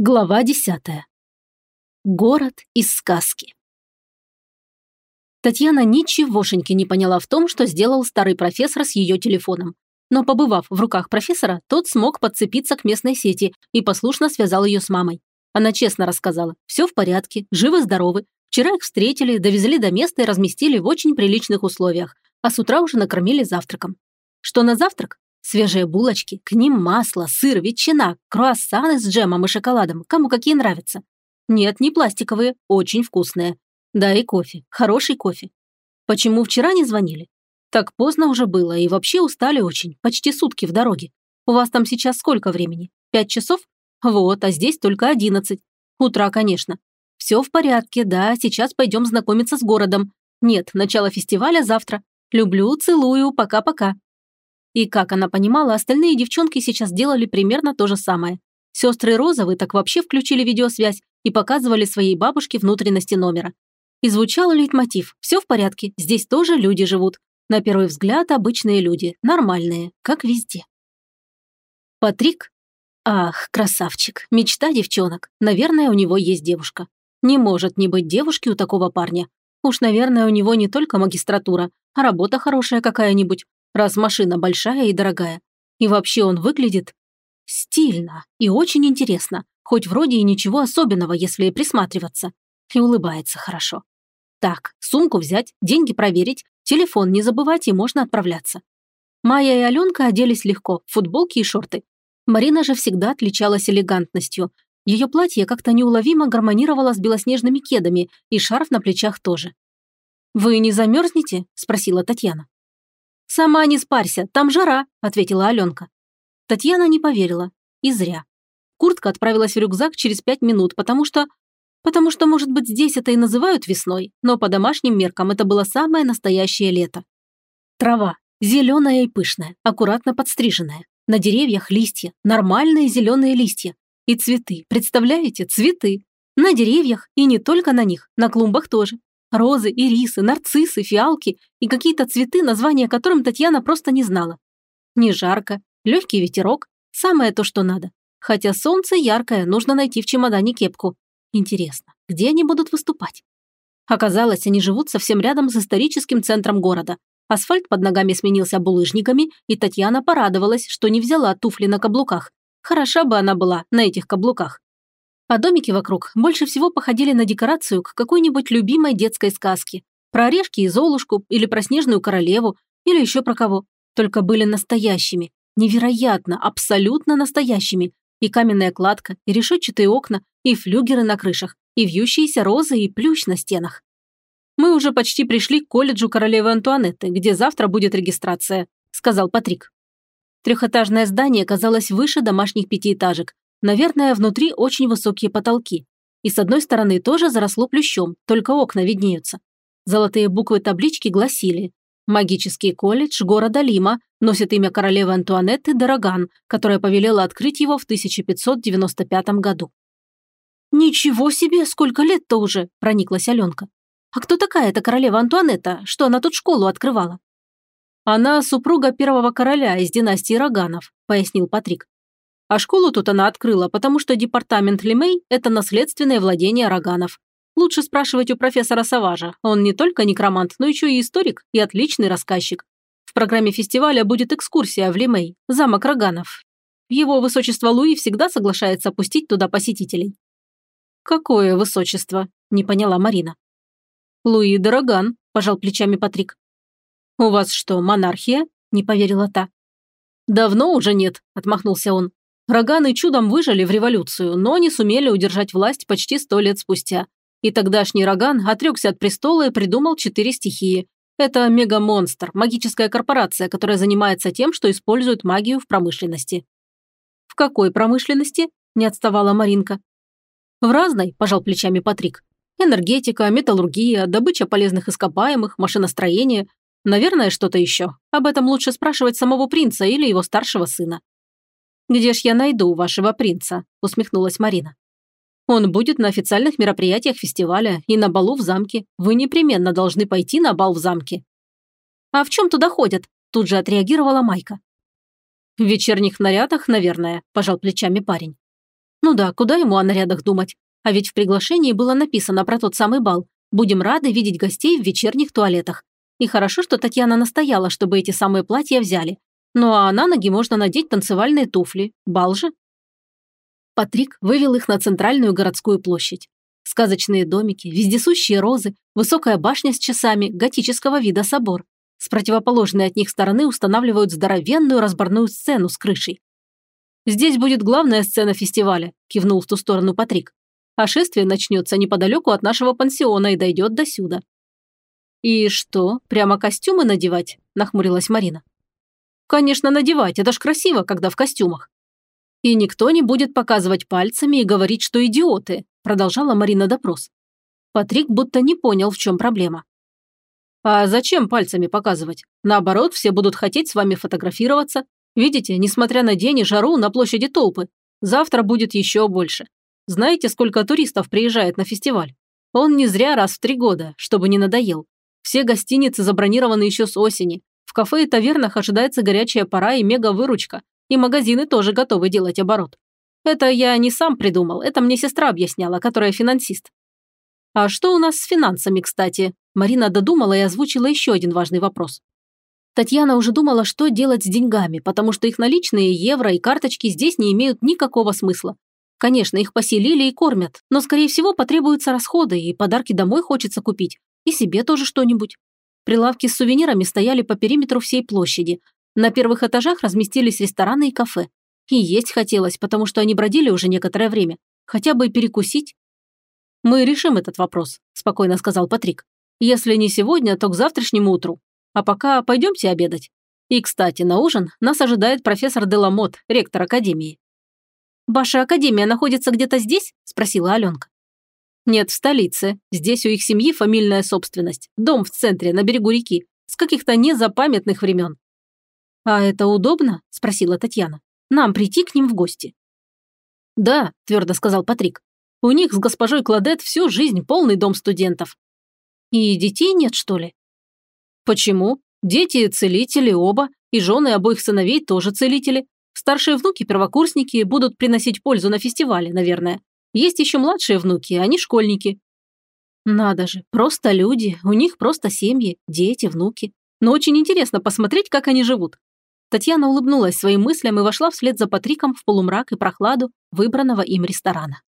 Глава десятая. Город из сказки. Татьяна ничегошеньки не поняла в том, что сделал старый профессор с ее телефоном. Но побывав в руках профессора, тот смог подцепиться к местной сети и послушно связал ее с мамой. Она честно рассказала, все в порядке, живы-здоровы. Вчера их встретили, довезли до места и разместили в очень приличных условиях, а с утра уже накормили завтраком. Что на завтрак? Свежие булочки, к ним масло, сыр, ветчина, круассаны с джемом и шоколадом, кому какие нравятся. Нет, не пластиковые, очень вкусные. Да и кофе, хороший кофе. Почему вчера не звонили? Так поздно уже было и вообще устали очень, почти сутки в дороге. У вас там сейчас сколько времени? Пять часов? Вот, а здесь только одиннадцать. Утра, конечно. Все в порядке, да, сейчас пойдем знакомиться с городом. Нет, начало фестиваля завтра. Люблю, целую, пока-пока. И, как она понимала, остальные девчонки сейчас делали примерно то же самое. Сестры Розовы так вообще включили видеосвязь и показывали своей бабушке внутренности номера. И звучал лейтмотив «Все в порядке, здесь тоже люди живут». На первый взгляд обычные люди, нормальные, как везде. Патрик? Ах, красавчик, мечта девчонок. Наверное, у него есть девушка. Не может не быть девушки у такого парня. Уж, наверное, у него не только магистратура, а работа хорошая какая-нибудь, раз машина большая и дорогая. И вообще он выглядит стильно и очень интересно, хоть вроде и ничего особенного, если присматриваться. И улыбается хорошо. Так, сумку взять, деньги проверить, телефон не забывать и можно отправляться. Майя и Аленка оделись легко, футболки и шорты. Марина же всегда отличалась элегантностью. Ее платье как-то неуловимо гармонировало с белоснежными кедами, и шарф на плечах тоже. «Вы не замерзнете?» – спросила Татьяна. «Сама не спарься, там жара», – ответила Аленка. Татьяна не поверила. И зря. Куртка отправилась в рюкзак через пять минут, потому что... Потому что, может быть, здесь это и называют весной, но по домашним меркам это было самое настоящее лето. Трава. Зеленая и пышная, аккуратно подстриженная. На деревьях листья, нормальные зеленые листья. И цветы, представляете, цветы. На деревьях и не только на них, на клумбах тоже. Розы, ирисы, нарциссы, фиалки и какие-то цветы, названия которым Татьяна просто не знала. Не жарко, легкий ветерок, самое то, что надо. Хотя солнце яркое, нужно найти в чемодане кепку. Интересно, где они будут выступать? Оказалось, они живут совсем рядом с историческим центром города. Асфальт под ногами сменился булыжниками, и Татьяна порадовалась, что не взяла туфли на каблуках. Хороша бы она была на этих каблуках. А домики вокруг больше всего походили на декорацию к какой-нибудь любимой детской сказке. Про орешки и Золушку, или про Снежную королеву, или еще про кого. Только были настоящими. Невероятно, абсолютно настоящими. И каменная кладка, и решетчатые окна, и флюгеры на крышах, и вьющиеся розы, и плющ на стенах. «Мы уже почти пришли к колледжу королевы Антуанетты, где завтра будет регистрация», сказал Патрик. Трехэтажное здание казалось выше домашних пятиэтажек, Наверное, внутри очень высокие потолки. И с одной стороны тоже заросло плющом, только окна виднеются. Золотые буквы таблички гласили «Магический колледж города Лима носит имя королевы Антуанетты Дороган, которая повелела открыть его в 1595 году». «Ничего себе, сколько лет-то уже!» – прониклась Аленка. «А кто такая эта королева Антуанетта, что она тут школу открывала?» «Она супруга первого короля из династии Роганов», – пояснил Патрик. А школу тут она открыла, потому что департамент Лемей – это наследственное владение Роганов. Лучше спрашивать у профессора Саважа. Он не только некромант, но еще и историк и отличный рассказчик. В программе фестиваля будет экскурсия в Лемей, замок Роганов. Его высочество Луи всегда соглашается пустить туда посетителей. «Какое высочество?» – не поняла Марина. «Луи Дороган», – пожал плечами Патрик. «У вас что, монархия?» – не поверила та. «Давно уже нет», – отмахнулся он. Роганы чудом выжили в революцию, но не сумели удержать власть почти сто лет спустя. И тогдашний Роган отрекся от престола и придумал четыре стихии. Это мегамонстр, магическая корпорация, которая занимается тем, что использует магию в промышленности. «В какой промышленности?» – не отставала Маринка. «В разной», – пожал плечами Патрик. «Энергетика, металлургия, добыча полезных ископаемых, машиностроение. Наверное, что-то еще. Об этом лучше спрашивать самого принца или его старшего сына». «Где ж я найду вашего принца?» – усмехнулась Марина. «Он будет на официальных мероприятиях фестиваля и на балу в замке. Вы непременно должны пойти на бал в замке». «А в чем туда ходят?» – тут же отреагировала Майка. «В вечерних нарядах, наверное», – пожал плечами парень. Ну да, куда ему о нарядах думать? А ведь в приглашении было написано про тот самый бал. Будем рады видеть гостей в вечерних туалетах. И хорошо, что Татьяна настояла, чтобы эти самые платья взяли. Ну а на ноги можно надеть танцевальные туфли. Бал же. Патрик вывел их на центральную городскую площадь. Сказочные домики, вездесущие розы, высокая башня с часами, готического вида собор. С противоположной от них стороны устанавливают здоровенную разборную сцену с крышей. «Здесь будет главная сцена фестиваля», – кивнул в ту сторону Патрик. «А шествие начнется неподалеку от нашего пансиона и дойдет до сюда». «И что, прямо костюмы надевать?» – нахмурилась Марина. «Конечно, надевать, это ж красиво, когда в костюмах. И никто не будет показывать пальцами и говорить, что идиоты, продолжала Марина допрос. Патрик будто не понял, в чем проблема. А зачем пальцами показывать? Наоборот, все будут хотеть с вами фотографироваться. Видите, несмотря на день и жару, на площади толпы. Завтра будет еще больше. Знаете, сколько туристов приезжает на фестиваль? Он не зря раз в три года, чтобы не надоел. Все гостиницы забронированы еще с осени. В кафе и тавернах ожидается горячая пора и мега-выручка. И магазины тоже готовы делать оборот. Это я не сам придумал, это мне сестра объясняла, которая финансист. А что у нас с финансами, кстати? Марина додумала и озвучила еще один важный вопрос. Татьяна уже думала, что делать с деньгами, потому что их наличные евро и карточки здесь не имеют никакого смысла. Конечно, их поселили и кормят, но, скорее всего, потребуются расходы, и подарки домой хочется купить, и себе тоже что-нибудь. Прилавки с сувенирами стояли по периметру всей площади, на первых этажах разместились рестораны и кафе. И есть хотелось, потому что они бродили уже некоторое время. Хотя бы перекусить. «Мы решим этот вопрос», – спокойно сказал Патрик. «Если не сегодня, то к завтрашнему утру. А пока пойдемте обедать. И, кстати, на ужин нас ожидает профессор Деламот, ректор Академии». «Ваша Академия находится где-то здесь?» – спросила Аленка. «Нет, в столице. Здесь у их семьи фамильная собственность. Дом в центре, на берегу реки. С каких-то незапамятных времен. «А это удобно?» – спросила Татьяна. «Нам прийти к ним в гости». «Да», – твердо сказал Патрик. «У них с госпожой Кладет всю жизнь полный дом студентов». «И детей нет, что ли?» «Почему? Дети – целители оба, и жены обоих сыновей тоже целители. Старшие внуки – первокурсники, будут приносить пользу на фестивале, наверное. Есть еще младшие внуки, они школьники». «Надо же, просто люди, у них просто семьи, дети, внуки. Но очень интересно посмотреть, как они живут. Татьяна улыбнулась своим мыслям и вошла вслед за Патриком в полумрак и прохладу выбранного им ресторана.